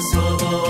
sabah